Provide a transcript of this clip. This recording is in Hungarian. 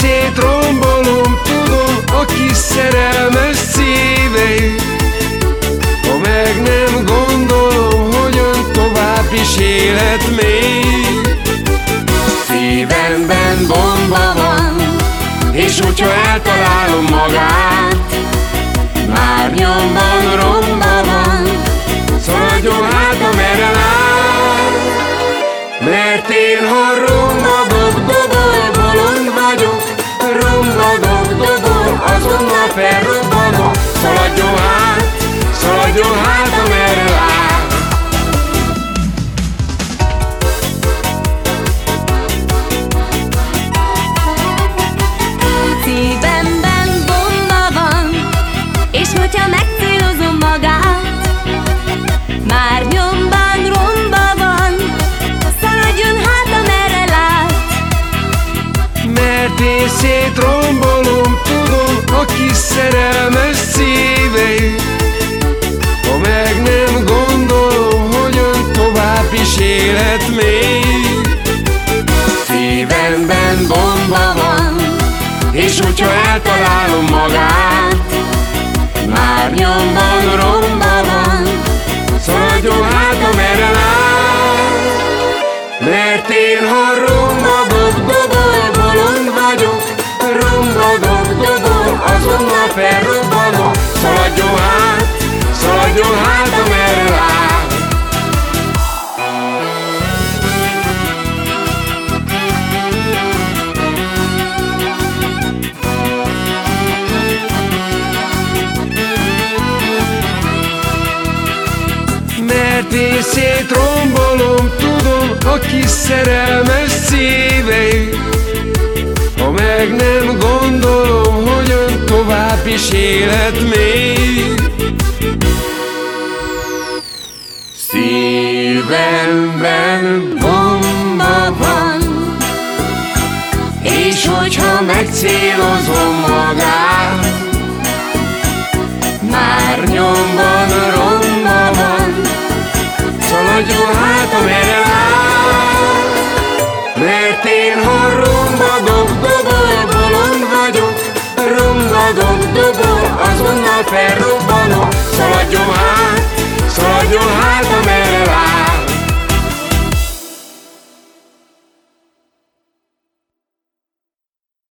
szétrombolom, tudom a kis szerelmes szívei Ha meg nem gondolom, hogyan tovább is élet még. Szívemben bomba van És hogyha eltalálom magát Már nyomban romba van. Szaladjon hát, amerre lát Mert én, ha Mert én szétrombolom, tudom a kis szerelmes szívei. Ha meg nem gondolom, hogyan tovább is élet még. Szívemben bomba van És hogyha eltalálom magát Mert én szétrombolom, tudom a kis szerelmes szívei. Ha meg nem gondolom, hogyan tovább is élet még. Szívemben Bomba van És hogyha megcélozom magát Már nyomban Hát én, ha dob dobol, bolond vagyok. Rombadok, dobol, azonnal felrobbanok. Szaladjon hát, szaladjon hát